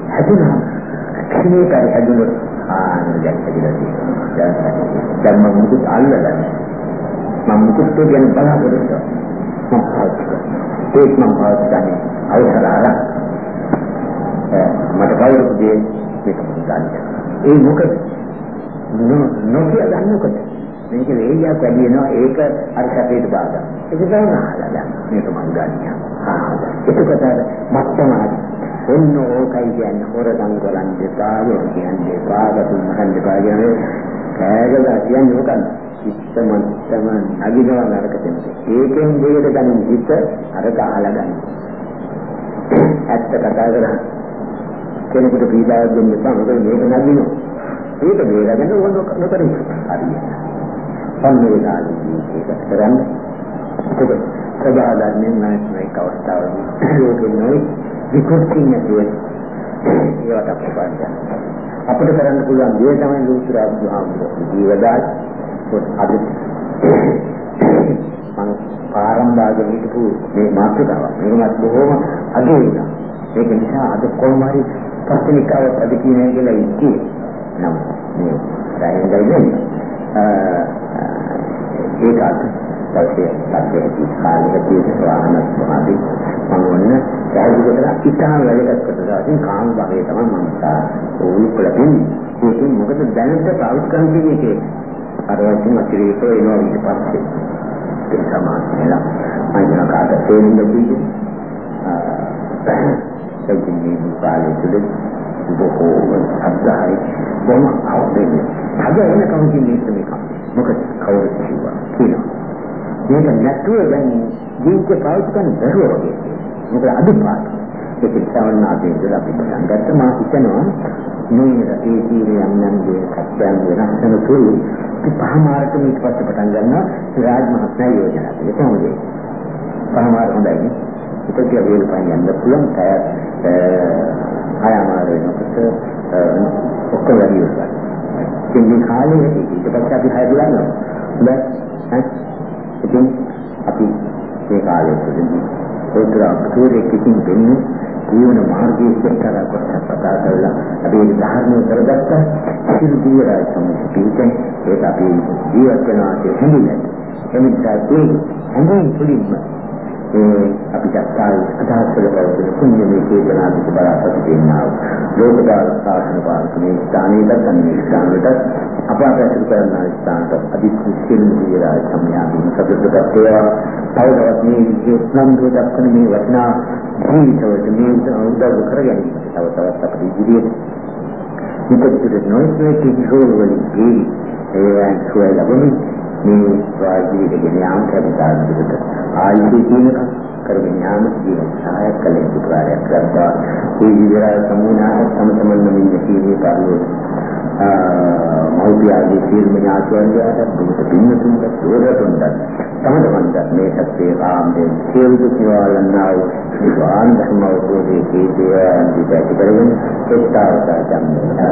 හැදුනා කිනේ හැදුනොත් ආනන්දයක් හැදිලා තියෙනවා දැන් මම මුකුත් අල්ලලා නැහැ මම මුකුත් කියන බලාපොරොත්තු මම පාවිච්චි කරනවා ඒක මම පාවිච්චි කරන්නේ අවසර අරන් මට කවුරුද මේක මම ගන්න ඒ මොකද නොකිය ගන්නකොට මේක වේගයක් වැඩි වෙනවා. ඒක අර සැපේට බාධා. ඒක ගන්න අහලා දැන් මේක මම ගන්නවා ආ එතකොට මත්තමාරි. ඔන්න ඕකයි කියන්නේ හොරගම් කරන් දෙපා යෝ කියන්නේ පාගතුන් මහන් දෙපා කියන්නේ කෑගලා කියන්නේ මොකක්ද? ඉස්සම තම නගිනවා නරක දෙන්නේ ඒකෙන් දෙයට ගන්න හිත අරක අහලා ගන්න. ඇත්ත කතා කරා. කෙනෙකුට පීඩාවක් දෙන්න එපා. මොකද මේක නගිනවා. ඒක බේරගෙන ඕන නොකර ඉන්න හරියට. සම්මේලාදී ඒක කරන්නේ. ඒක සදාදන්නේ නැහැ මේක අවස්ථාවදී ලෝකෙ නොයි විකෘති නැතුව ඒවට අපපාදයන් අපිට කරන්න පුළුවන් දේ තමයි ලෝතර අභ්‍යාම ජීවදාත් අද මම පාරම්භාග හිටපු මේ මාතෘකාව මේකත් බොහොම අගේ වෙනවා ඒක නිසා අද කොහොම හරි ප්‍රතිනිකාව අද කියන්නේ කියලා ඉන්නේ නම් මේ සායනදයි ඒකත් පස්සේ ලක්ෂයේදී කාලයකදී ස්වාමන සමාධි මම රාජිකට ඉතා වැදගත් කොටසකින් කාම භාගය තමයි මම උල්පලකින් ඒකෙන් මොකද දැනට පාවිච්චි කරන එකේ අර වගේ අතිරේක වෙනවා ඊට පස්සේ. ඒ සමානලා මම කාට තේරෙන්නේ සැකන්නේ පාලේ තුල බොහෝ අද්දායි බොහොම අවදෙන්නේ. අද එන කවුරුන් මේක මොකද කවුරුත් කිව්වා කියනවා. මේක නැතුව දැන් ජීවිතය පාවිච්චි කරන්න බැරුව වගේ. මොකද අදුපාඩු. ඒක ඉස්සවන්න අපි ඉඳලා අපි පටන් ගත්ත මා හිතනවා මේ රටේ තීරයන් නම් දේ සත්‍යයන් වෙනස් වෙන තුරු පහමාරට මේක පස්සේ පටන් ගන්නවා රාජ මහත්මයා යෝජනා කළේ කොහොමද? පහමාර හොඳයි. ඒක කියලා වේල පයින් යන්න පුළුවන් තය ආයමාර වෙනකොට ඔක්කොම වැඩි වෙනවා. ඉතින් කාලේ ඊට පස්සේ අපි හයදලා යනවා. දැන් ඉතින් අපි ඒ කාලේ තුලදී උත්තර අපේ කිසිම දෙන්නේ ජීවන මාර්ගයේ ඉස්සරහ කොටස කතා කරලා අපි ධර්මයේ කරගත්ත සිල් දීරයි සම්පූර්ණ ඒක අපි ජීවත් වෙනවා කියන්නේ එනිසා ඒ හැඟීම් තුලින්ම ඒ අපිට කායි අදහස් කරලා පවතින පුණ්‍ය මේ චේතනාදික බලාපොරොත්තු වෙනවා ලෝකදාන සාසන පාලකේ ස්ථානයේ දක්වන්නේ ස්ථානයට අපාපැසු කරන ස්ථානට අධිකුසින් දීලා සම්යාදී සබ්බදත් ඒවා තවදවත් මේ විශ්නම් දක්වන මේ වටිනා ජීවිතවලට මේ උදව් කරගෙන තව තවත් අපේ ඉදිරියට ඉතින් නොයිසේ කිසිවෝ වලින් ඒ ඒ ලැබෙන්නේ මේ වාජීවිතේ ඥාන කැපිටාලිකට ආයුධ තියෙනක කරගෙන ඥාන කියන සහායක් කළ යුතු කාර්යයක් කරලා ඒ විවරය සමුනාට තම තමන් මෙන්න කීවේ පාළුව. මෞර්යාගේ සියලුම ඥාතිවන්ට දුක පින්නතුන්ට දෝරතුන්ට තම තමන්ට මේ සත්‍යය කාමයෙන් සියලු කිවාලන්නා වූ වාන් ධර්ම අවබෝධයේ කීතේ අන්තිපැති කරගෙන එක්තාවතා ජම්මේ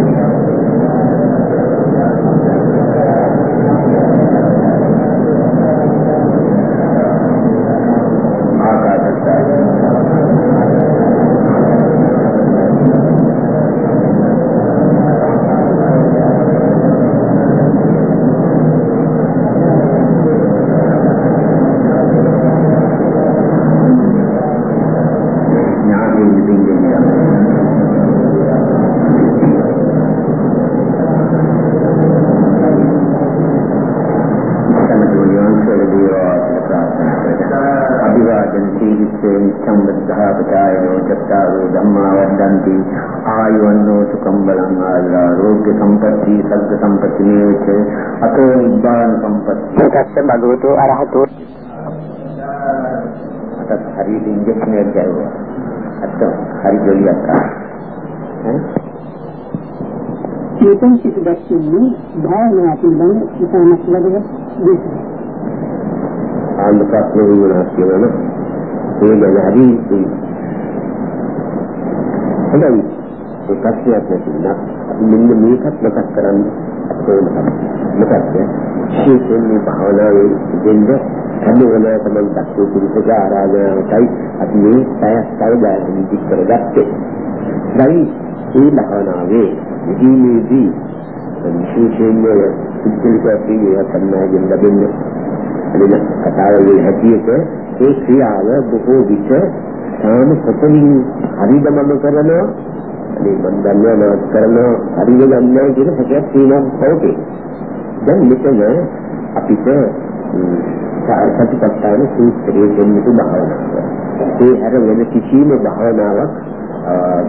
චේතන සිත දැක්වීම භාවනා පිළිබඳ ඉතාමත් වැදගත් දෙයක්. ආන්ද ප්‍රශ්න වුණා කියන ඒ ගැන හරි හොඳයි. ඒ ප්‍රශ්නයක් නැතිනම් අපි මෙන්න මේකත් මතක් කරන්න ඕන. මොකක්ද? විශේෂයෙන්ම භාවනාවේ දෙන්න හැමෝම තමයි දක්ෂ පුරුෂක ආරාධනාවයි අපි මේ පැයක් කල් ගාන ඉදිරි කරගත්තේ. දැන් ඒ භාවනාවේ විදීමේදී විශේෂයෙන්ම සිද්ධිකපී යතනාගෙන් ලැබෙන්නේ. එදින කතාවේ හැටියට ඒ ක්‍රියාව බොහෝ විට සාම කොතනින් හරිද මම කරනවා. අනේ මම දන්නවා නවත් කරනවා හරිද දන්නේ කියන හැකියාවක් තියෙනවා ඕකේ දැන් මෙතන අපිට සතිපට්ඨාන සූත්‍රයේ දෙන්නට භාවනාව. ඒ හැර වෙන කිසිම භාවනාවක්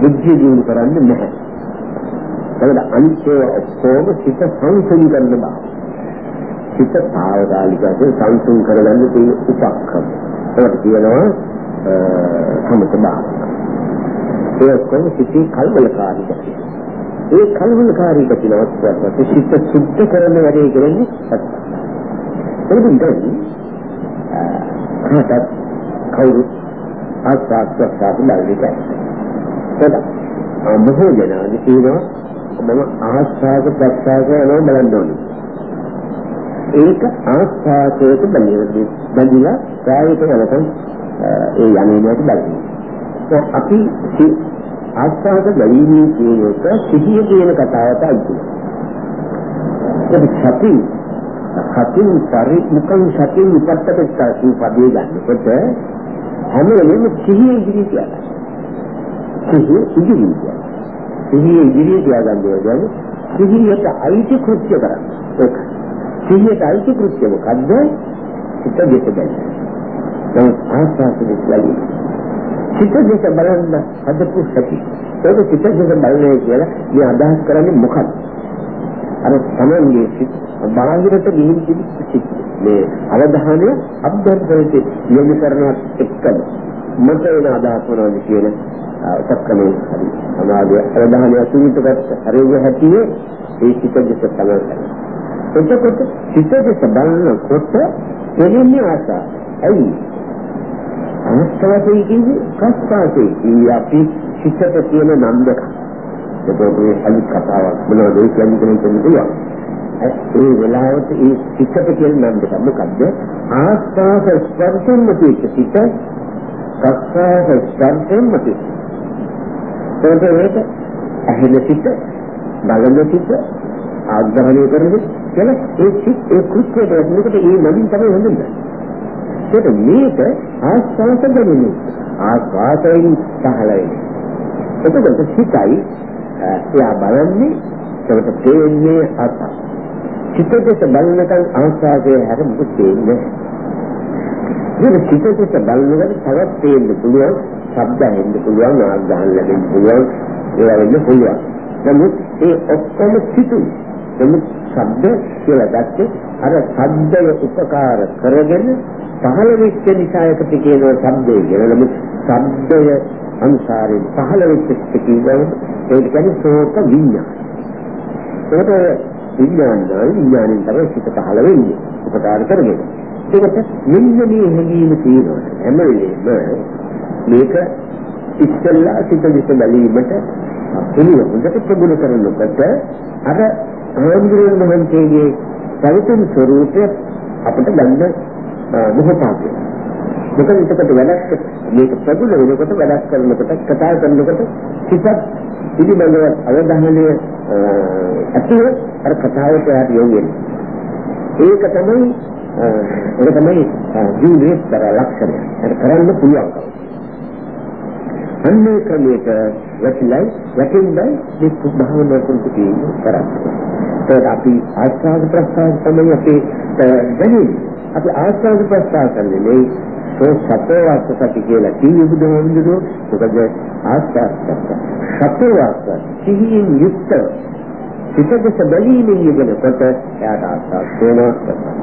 විද්‍ය දිනු කරන්නේ නැහැ. ඒකද අනිත්‍ය ඔක්කොම සිත සංසුන් කරන බව. සිත තාවකාලිකව සංසුන් කරගන්න තියෙන උපක්‍රම. ඒකට කියනවා සමත භාවනාව. ඒ ඔක්කොම සිතේ කල්පලකාරී ගතිය. ඒ කල්පලකාරී ගතිය නවත්වන්න සිත සුද්ධ කරන වැඩේ කරන්නේ සත්‍ය. එතකොට කාටත් කවුරු ආස්වාද ප්‍රසාර බලන්නේ එතන බොහෝ දෙනාගේ තියෙනවා මම ආස්වාද ප්‍රසාර කරනවා බලන්න ඕනේ. ඒක ආස්වාදයට බැඳිලා බැඳිලා ප්‍රායෝගික වෙනකන් ඒ යන්නේට බලන්න අපි ආස්වාද බැඳීමේ කියන එක සිහිය කියන කතාවට අයිති ඒක සති සතින් පරි මුකන් සතින් උපත්තක සූපදී ගන්නකොට හැම වෙලෙම සිහිය ඉදිරි කියලා. සිහිය ඉදිරි කියලා. සිහිය ඉදිරි කියලා ගන්නවා සිහියට අයිති කෘත්‍ය කරන්න. ඒක. සිහියට අයිති කෘත්‍ය මොකද්ද? සිත දෙක ගන්න. දැන් ආස්වාදයේ බලන්න. සිත දෙක බලන්න හදපු සති. ඒක සිත දෙක බලන්නේ කියලා මේ අදහස් කරන්නේ මොකක්ද? අර තමන්ගේ සිත් බාහිරට ගිහින් තිබිච්ච මේ අවධානය අභ්‍යන්තරයට යොමු කරනවත් එක්කම මට වෙන අදහස් වලද කියන උපක්‍රමයේ හරි. සමාධිය අවධානය අසුනිතකට හරිය හැටියේ ඒ සිත දෙස තමයි. එතකොට සිත දෙස බලනකොට දෙන්නේ ආසා ඇයි? අනස්තවසේ කියන්නේ කස්පාසේ ഈ අපි සිතට තියෙන නම් දෙක එතකොට මේ අලි කතාවක් මොනවද? කියන්නේ කියන එක ඒ වෙලාවට ඒ සිතට කියන නම් දෙක. මොකද්ද? ආස්වාද ස්පර්ශයෙන් මතීක සිත ප්‍රස්වාද ස්පර්ශයෙන් මතීක ඒකට ඇහෙන සිත බලන සිත ආග්‍රහණය කරන කියලා ඒ සිත් ඒ කෘත්‍යයට වෙනකොට ඒ නමින් තමයි හඳුන්වන්නේ. ඒක මේක ආස්වාද ගැනීම ආස්වාදයෙන් පහළ වෙන්නේ. එතකොට සිතයි එයා බලන්නේ ඒකට තේන්නේ අසක් චිත්තදේශ බලනකන් ආස්වාදයේ හැර මොකද තේන්නේ? මේ චිත්තදේශ බලනකොට තවත් තේන්න පුළුවන් ශබ්ද ඇහෙන්න පුළුවන් ආග්‍රහණ ලැබෙන්න පුළුවන් ඒවා වෙන්න පුළුවන්. නමුත් ඒ ඔක්කොම සිතු නමුත් ශබ්ද කියලා ගත්තේ අර ශබ්දය උපකාර කරගෙන පහළ වෙච්ච නිසායකට කියනවා ශබ්දය කියලා. නමුත් ශබ්දය අනුසාරයෙන් පහළ වෙච්ච කියනවා. ඒක කියන්නේ සෝත විඤ්ඤාණ ඒකට විඥානයි විඥාණයෙන් තමයි සිත පහළ වෙන්නේ උපකාර කරගෙන. ඒකට මෙන්න මේ හැඟීම තියෙනවා. හැම වෙලේම මේක ඉස්සෙල්ලා සිත විස බැලීමට පුළුවන් හොඳට ප්‍රගුණ කරනකොට අර ආන්දරයන් මහන්සියගේ පැවතුම් ස්වરૂපය අපිට ගන්න මොහොතක් මොකද එතකොට වැඩක් මේක ප්‍රගුණ වෙනකොට වැඩක් කරනකොට කතා කරනකොට සිතත් පිළිබඳව අවධානය ඇතිව අර කතාවට යට යොමු ඒක තමයි ඒක තමයි ජීවිතේ ලක්ෂණය. ඒක කරන්න පුළුවන්. අන්නේ ක්‍රමයක වැටිලයි වැටින්දයි මේ භාවනා කුන්ති කරන්නේ. ඒක අපි ආස්වාද ප්‍රස්තාව තමයි අපි දැනෙන්නේ. අපි ආස්වාද ප්‍රස්තාව කරන්නේ මේ සෝ සතෝවාසසති කියලා කිව්ව බුදුහාමුදුරුවෝ මොකද ආස්වාද ප්‍රස්තාව. සතෝවාස සිහියෙන් යුක්ත පිටදස බැලීමෙන් යෙදෙනකොට එයාට ආස්වාද වෙනවා.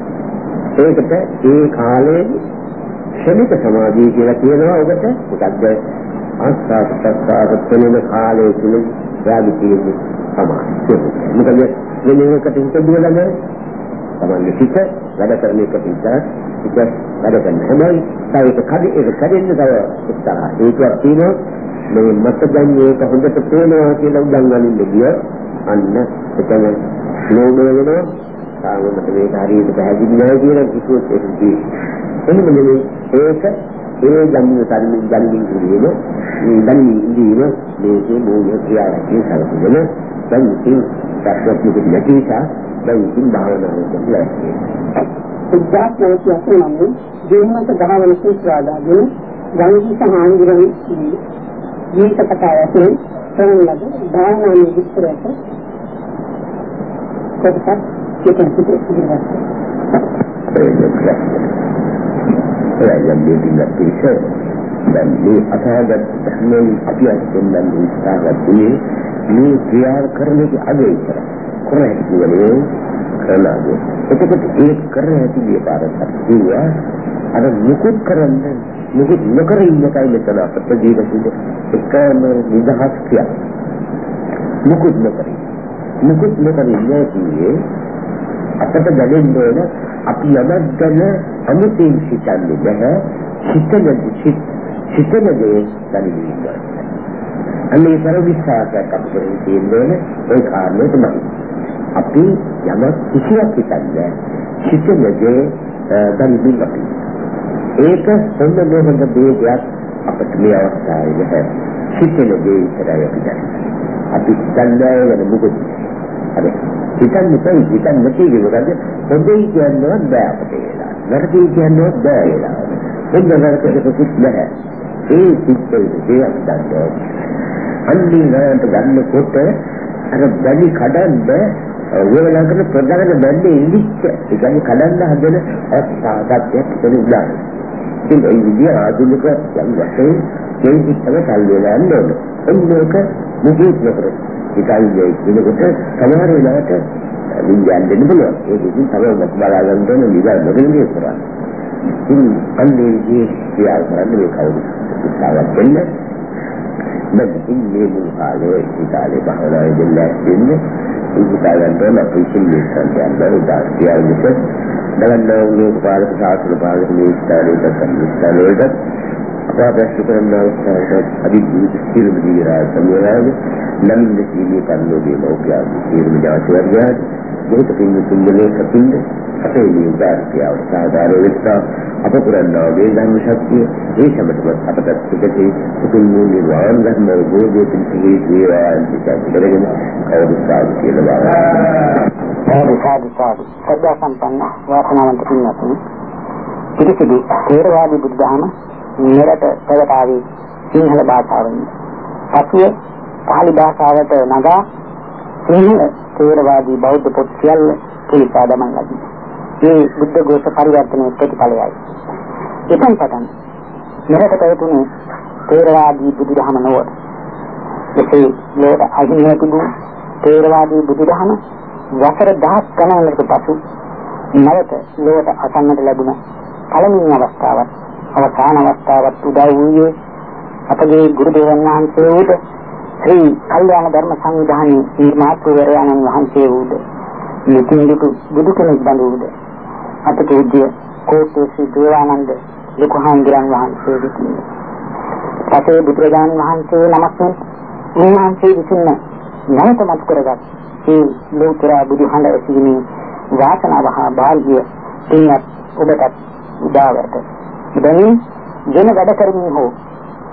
ඒකට ඒ කාලයේ ශනික සමාධිය කියලා කියනවා ඔබට මොකද්ද ආස්වාද ප්‍රස්තාව වෙන කාලයේ තුල යාදි කියන්නේ තමයි. මොකද වෙන එකකට හිත දුවලා තමන්ගේ සිත වැඩ කරන එක විතර සිත වැඩ කරන හැබැයි තව ඒක කඩ ඒක කඩෙන්න තව එක්තරා ඒකක් තියෙනවා. මේ මතගන්නේ ඒක හොඳට පේනවා කියලා උදන් වලින්ද ගිය අන්න එතන ලෝභ වෙනවා. සාමමත මේක හරියට පැහැදිලි නැහැ කියලා කිව්වොත් ඒකදී එහෙම නෙමෙයි. ඒක ඒ ජම්මු සම්මින් ජම්මින් කියන මේ ධම්මි ඉදීම මේකේ මූලික ක්‍රියාවලිය සලකුණ දැන් ඉතින් සත්‍යත්වක නැතිසා දැන් ඉතින් භාවනාවට කියලා උද්ඝාටනය කියන්නේ ජීවනක ගහවල සූත්‍රාදාගෙන ගංගී සමාන්දිරන් ජීවිත කතාවකින් කරන ලද භාවනාවේ විස්තරයට කොටසක් කියන පිටිපස්සට රැයම් දෙන්න පිළිසෙ දැන් මේ අසහගත ධර්මයෙන් අපි අත්දැකීම් දැන් උත්සාහගත්තේ මේ ක්‍රියා කරන එක අගේ ඉතර කොරේ කියන්නේ කරලාද එතකොට ඒ කරන හැටි විපාරයක් කිව්වා අර මුකුත් කරන්නේ මුකුත් නොකර ඉන්න එකයි මෙතන අපට ජීවිතේ එකම නිදහස් කිය මුකුත් නොකර මුකුත් නොකර ඉන්නේ කියේ අපට දැනෙන්න ඕන අපි යමක් ගැන අමුතින් සිතන්නේ නැහැ. හිතන හිතන දේ දැනෙන්නේ අන්නේ පරිවිස්සාවක් අපිට තියෙන්නේ ඒ කාරණේ තමයි අපි යමක් කිසිවක් හිතන්නේ හිතන දේ දැනෙන්නේ අපි ඒක හොඳ නොහොඳ දෙයක් අපිට මේ අවස්ථාවේ නැහැ. හිතන දේ විතරයි අපි දැනන්නේ අපි හිතන්නේ වෙන මොකද? හරි හිතන්න බෑ හිතන්න නැති මොකද හොඳයි කියන්නවත් බෑ අපිට ඒලා වැරදි කියන්නවත් බෑ ඒලා හොඳ වැරදිකකුත් නැහැ ඒ සිත්තේ දෙයක් ගන්නවා අන්නේ නෑට ගන්නකොට අර බැලි කඩන්න වේලකට ප්‍රධාන බැන්නේ ඉලිච්ච ඒ කියන්නේ කඩන්න හදන අවස්ථාවක් තිබුණා ඉතින් ඒ විදිහ ආධුනික යම් වශයෙන් මේ පිටක කල් වෙලා යන්න ඕන. එන්නක මුකුත් නොකර. ඉතින් ඒකකොට සමහර වෙලාවට විඥාන දෙන්න බලනවා. ඒක ඉතින් තමයි බලා ගන්න ඕන නිදා මොකද කරන්නේ. ඉතින් අන්නේ විදිහ ක්‍රියා කරන්න මේ කවුරු උත්සාහයක් දෙන්න. දැන් ඉතින් මේ මුඛාලේ ඉතාලේ බහවලා දෙන්න දෙන්නේ. ඉතින් ගන්න අපි සිල්ලේ සංයම් වල දාස්තියල් බලන්න මේ පාලක සාසන පාලක මේ ස්ථානයේ දක්වන ස්ථානවලට අපාදශ කරන අවස්ථාවට අධිජීවිත සියලුම ජීවිරාජ සමූහයන් නම් දෙකීමේ කන්නෝගේ ලෝකයා සියලුම ජාති වර්ගයන් මේක පින්න තුන්දලේ කපින්ද අපේ මේ දාර්ශනික අවස්ථාවල විස්තර අප පුරන්නා වේ ධර්ම ශක්තිය ඒ සමතවත් අපට පිටේ උතුම් වූ නිර්වාණ ධර්ම බෝධිය පිළිසිහි වේවා ඉතිකරගෙන කවුරු සාදු කියලා සාදු සාදු සාදු සදා සම්පන්න වාසනාවන්ත පින්වත්නි පිටිසිදු තේරවාදී බුද්ධහම මෙරට පැවතාවේ සිංහල භාෂාවෙන් පසුව පාලි භාෂාවට නගා සිංහල තේරවාදී බෞද්ධ පොත් සියල්ල පිළිපා දමන ලදී. මේ බුද්ධ ഘോഷ පරිවර්තනයේ ප්‍රතිඵලයයි. එතෙන් පටන් මෙරට පැවතුණු තේරවාදී බුදුදහම නොව එසේ ලෝක අහිමිය තිබූ තේරවාදී බුදුදහම වසර දහස් ගණනකට පසු නැවත ලෝක අසන්නට ලැබුණ පළමුව අවස්ථාවක් අවසාන අවස්ථාවක් උදා වූයේ අපගේ ගුරු දේවයන් වහන්සේ වූද ශ්‍රී කල්යාණ ධර්ම සංවිධානයේ නිර්මාතෘවරයන්න් වහන්සේ වූද නිතින්දුතු බුදු කෙනෙක් බඳුද අපට විද්‍ය කෝට්ටේ ශ්‍රී දේවානන්ද ලොකුහාමුදුරන් වහන්සේ විසිනි. පසේ බුදුරජාණන් වහන්සේ නමක් උන්වහන්සේ විසින්න නැවත මත් කරගත් ඒ ලෝතර බුදුහඬ ඇසීමේ වාසනාව හා භාග්‍ය පින්වත් ඔබටත් උදාවරට. දැන් ජන වැඩ කරමින් හෝ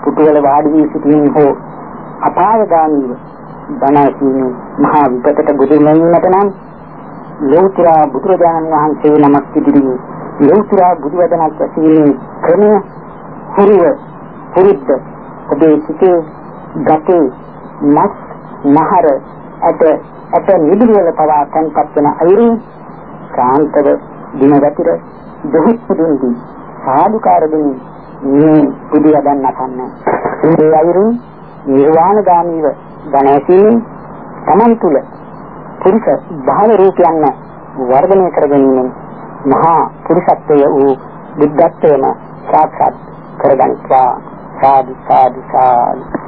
පුටුවල වාඩි වී සිටින් හෝ අපායගාමීව බණ ඇසීමේ මහා විපතට බුදු මෙන්නට නම් ලෝතර බුදුරජාණන් වහන්සේ නමක් ඉදිරියේ ලෝතර බුදු වදනක් ඇසීමේ ක්‍රමය හුරුව පුරුද්ද ඔබේ සිතේ ගතේ මස් නහර ඇට ඇට නිදිවල පවා තන්පත් වන අයුරින් ශාන්තව දින ගතිර දුහුත් පුදුන්දී සාදුකාර දෙමින් මේ බුදු වදන් නටන්න ඒ අයුරින් නිර්වාණ ගාමීව බණ ඇසීමෙන් තමන් තුළ පුරුෂ භාව රූපයන් වර්ධනය කර ගැනීමෙන් මහා පුරුෂත්වය වූ බුද්ධත්වයම සාක්ෂාත් කරගන්නවා සාදු සාදු සාදු.